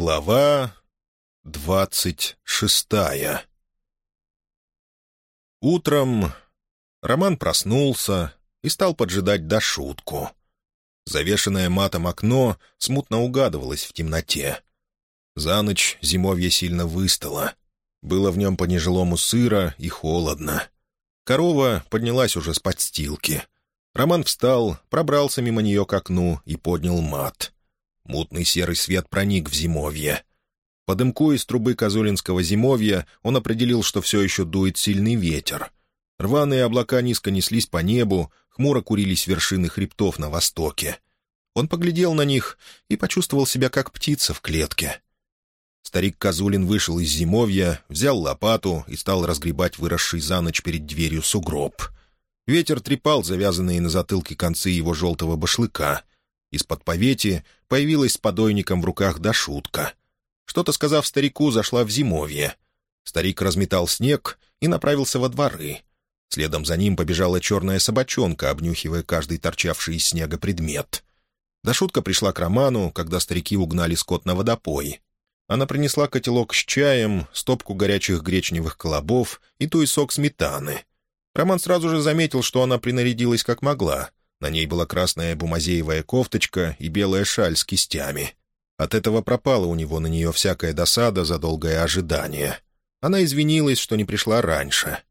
Глава двадцать шестая Утром Роман проснулся и стал поджидать до шутку. Завешенное матом окно смутно угадывалось в темноте. За ночь зимовье сильно выстало. Было в нем по-нежилому сыро и холодно. Корова поднялась уже с подстилки. Роман встал, пробрался мимо нее к окну и поднял мат — Мутный серый свет проник в зимовье. По дымку из трубы Козулинского зимовья он определил, что все еще дует сильный ветер. Рваные облака низко неслись по небу, хмуро курились вершины хребтов на востоке. Он поглядел на них и почувствовал себя как птица в клетке. Старик Козулин вышел из зимовья, взял лопату и стал разгребать выросший за ночь перед дверью сугроб. Ветер трепал завязанные на затылке концы его желтого башлыка. Из-под повети появилась с подойником в руках Дашутка. Что-то сказав старику, зашла в зимовье. Старик разметал снег и направился во дворы. Следом за ним побежала черная собачонка, обнюхивая каждый торчавший из снега предмет. Дашутка пришла к Роману, когда старики угнали скот на водопой. Она принесла котелок с чаем, стопку горячих гречневых колобов и туесок сметаны. Роман сразу же заметил, что она принарядилась как могла. На ней была красная бумазеевая кофточка и белая шаль с кистями. От этого пропала у него на нее всякая досада за долгое ожидание. Она извинилась, что не пришла раньше.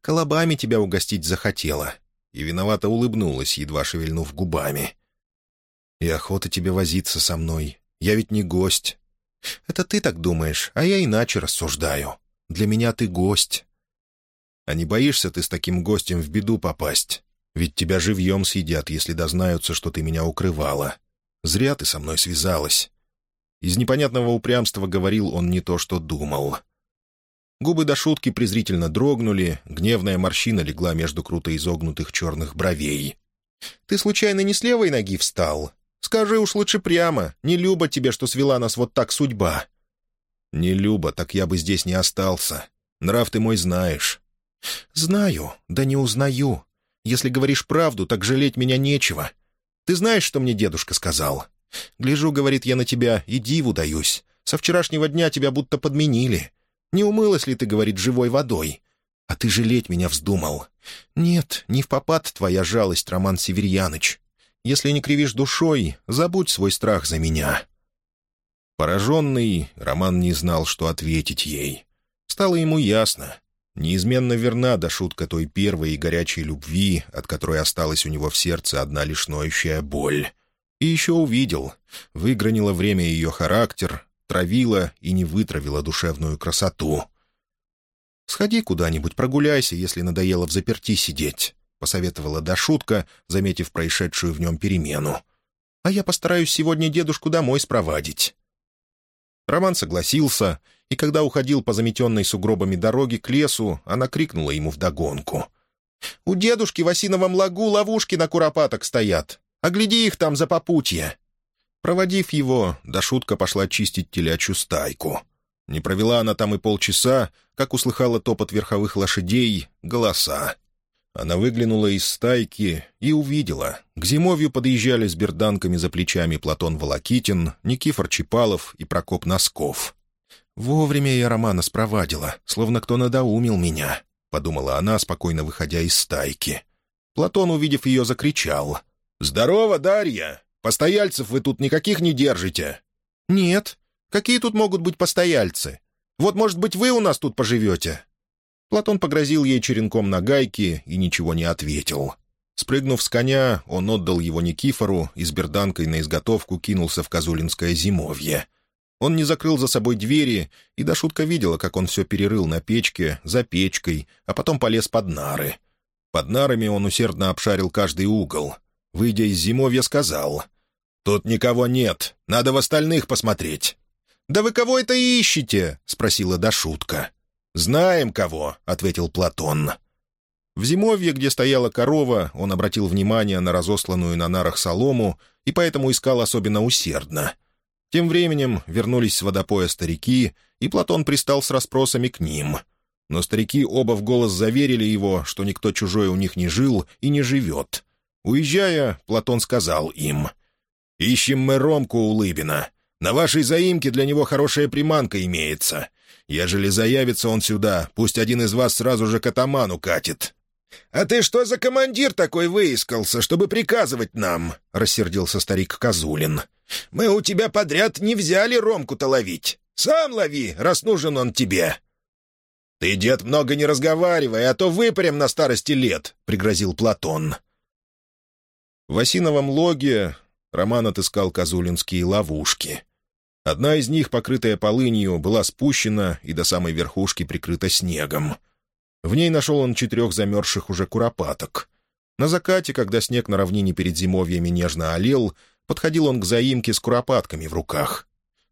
«Колобами тебя угостить захотела», и виновато улыбнулась, едва шевельнув губами. «И охота тебе возиться со мной. Я ведь не гость. Это ты так думаешь, а я иначе рассуждаю. Для меня ты гость. А не боишься ты с таким гостем в беду попасть? Ведь тебя живьем съедят, если дознаются, что ты меня укрывала. Зря ты со мной связалась». Из непонятного упрямства говорил он не то, что думал. Губы до шутки презрительно дрогнули, гневная морщина легла между круто изогнутых черных бровей. «Ты случайно не с левой ноги встал? Скажи уж лучше прямо, не люба тебе, что свела нас вот так судьба». «Не люба, так я бы здесь не остался. Нрав ты мой знаешь». «Знаю, да не узнаю. Если говоришь правду, так жалеть меня нечего. Ты знаешь, что мне дедушка сказал? Гляжу, говорит, я на тебя и диву даюсь. Со вчерашнего дня тебя будто подменили. Не умылась ли ты, говорит, живой водой? А ты жалеть меня вздумал. Нет, не в попад твоя жалость, Роман Северьяныч. Если не кривишь душой, забудь свой страх за меня». Пораженный, Роман не знал, что ответить ей. Стало ему ясно. Неизменно верна до шутка той первой и горячей любви, от которой осталась у него в сердце одна лишь ноющая боль. И еще увидел. Выгранило время ее характер, травила и не вытравила душевную красоту. «Сходи куда-нибудь, прогуляйся, если надоело в заперти сидеть», — посоветовала Дашутка, заметив происшедшую в нем перемену. «А я постараюсь сегодня дедушку домой спровадить». Роман согласился, и когда уходил по заметенной сугробами дороге к лесу, она крикнула ему вдогонку. «У дедушки в осиновом лагу ловушки на куропаток стоят. Огляди их там за попутье». Проводив его, Дашутка пошла чистить телячью стайку. Не провела она там и полчаса, как услыхала топот верховых лошадей, голоса. Она выглянула из стайки и увидела. К зимовью подъезжали с берданками за плечами Платон Волокитин, Никифор Чипалов и Прокоп Носков. «Вовремя я Романа спровадила, словно кто надоумил меня», — подумала она, спокойно выходя из стайки. Платон, увидев ее, закричал. «Здорово, Дарья! Постояльцев вы тут никаких не держите?» «Нет. Какие тут могут быть постояльцы? Вот, может быть, вы у нас тут поживете?» Платон погрозил ей черенком на гайке и ничего не ответил. Спрыгнув с коня, он отдал его Никифору и с берданкой на изготовку кинулся в Козулинское зимовье. Он не закрыл за собой двери, и Дашутка видела, как он все перерыл на печке, за печкой, а потом полез под нары. Под нарами он усердно обшарил каждый угол. Выйдя из зимовья, сказал, «Тут никого нет, надо в остальных посмотреть». «Да вы кого это ищете?» — спросила Дашутка. «Знаем кого», — ответил Платон. В зимовье, где стояла корова, он обратил внимание на разосланную на нарах солому и поэтому искал особенно усердно. Тем временем вернулись с водопоя старики, и Платон пристал с расспросами к ним. Но старики оба в голос заверили его, что никто чужой у них не жил и не живет. Уезжая, Платон сказал им, «Ищем мы Ромку Улыбина. На вашей заимке для него хорошая приманка имеется. Ежели заявится он сюда, пусть один из вас сразу же к атаману катит». «А ты что за командир такой выискался, чтобы приказывать нам?» — рассердился старик Козулин. «Мы у тебя подряд не взяли Ромку-то ловить. Сам лови, раз нужен он тебе». «Ты, дед, много не разговаривай, а то выпарим на старости лет», — пригрозил Платон. В осиновом логе Роман отыскал козулинские ловушки. Одна из них, покрытая полынью, была спущена и до самой верхушки прикрыта снегом. В ней нашел он четырех замерзших уже куропаток. На закате, когда снег на равнине перед зимовьями нежно олел, подходил он к заимке с куропатками в руках.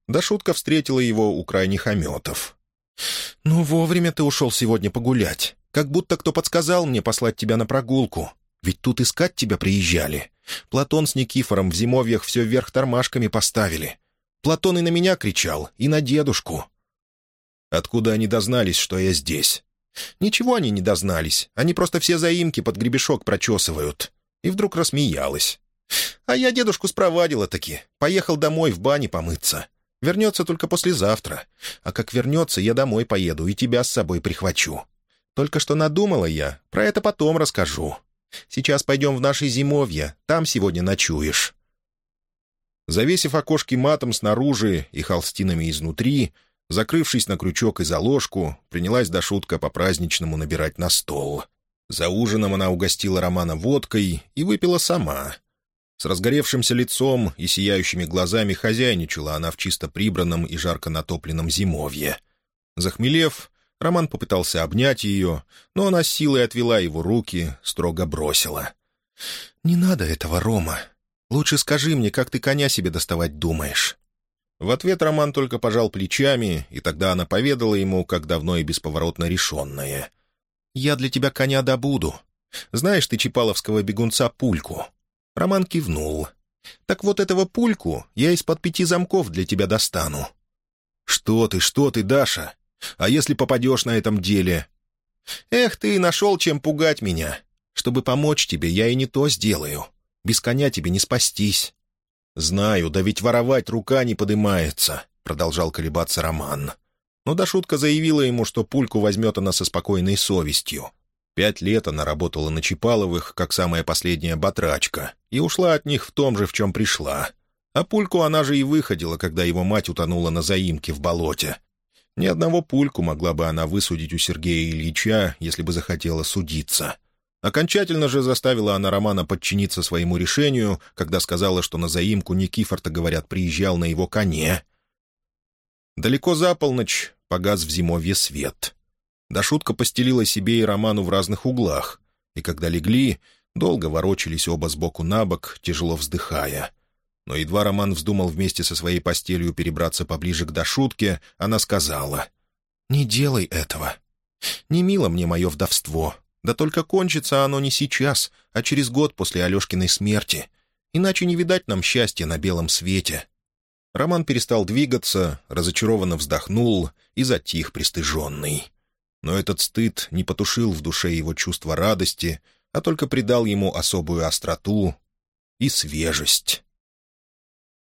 Да шутка встретила его у крайних ометов. «Ну, вовремя ты ушел сегодня погулять. Как будто кто подсказал мне послать тебя на прогулку. Ведь тут искать тебя приезжали. Платон с Никифором в зимовьях все вверх тормашками поставили. Платон и на меня кричал, и на дедушку. Откуда они дознались, что я здесь? Ничего они не дознались. Они просто все заимки под гребешок прочесывают. И вдруг рассмеялась. А я дедушку спровадила-таки. Поехал домой в бане помыться. Вернется только послезавтра. А как вернется, я домой поеду и тебя с собой прихвачу. Только что надумала я, про это потом расскажу. Сейчас пойдем в наши зимовья, там сегодня ночуешь. Завесив окошки матом снаружи и холстинами изнутри, закрывшись на крючок и заложку, принялась до шутка по-праздничному набирать на стол. За ужином она угостила Романа водкой и выпила сама. С разгоревшимся лицом и сияющими глазами хозяйничала она в чисто прибранном и жарко натопленном зимовье. Захмелев, Роман попытался обнять ее, но она силой отвела его руки, строго бросила. «Не надо этого, Рома. Лучше скажи мне, как ты коня себе доставать думаешь». В ответ Роман только пожал плечами, и тогда она поведала ему, как давно и бесповоротно решенное. «Я для тебя коня добуду. Знаешь ты чипаловского бегунца Пульку?» Роман кивнул. «Так вот этого Пульку я из-под пяти замков для тебя достану». «Что ты, что ты, Даша? А если попадешь на этом деле?» «Эх, ты нашел чем пугать меня. Чтобы помочь тебе, я и не то сделаю. Без коня тебе не спастись». «Знаю, да ведь воровать рука не подымается», — продолжал колебаться Роман. Но Дашутка заявила ему, что пульку возьмет она со спокойной совестью. Пять лет она работала на Чипаловых, как самая последняя батрачка, и ушла от них в том же, в чем пришла. А пульку она же и выходила, когда его мать утонула на заимке в болоте. Ни одного пульку могла бы она высудить у Сергея Ильича, если бы захотела судиться. Окончательно же заставила она Романа подчиниться своему решению, когда сказала, что на заимку Никифорта, говорят, приезжал на его коне. Далеко за полночь погас в зимовье свет. Да шутка постелила себе и Роману в разных углах, и когда легли, долго ворочались оба сбоку на бок, тяжело вздыхая. Но едва Роман вздумал вместе со своей постелью перебраться поближе к Дашутке, она сказала, «Не делай этого. Не мило мне мое вдовство, да только кончится оно не сейчас, а через год после Алешкиной смерти. Иначе не видать нам счастья на белом свете». Роман перестал двигаться, разочарованно вздохнул и затих пристыженный. Но этот стыд не потушил в душе его чувство радости, а только придал ему особую остроту и свежесть.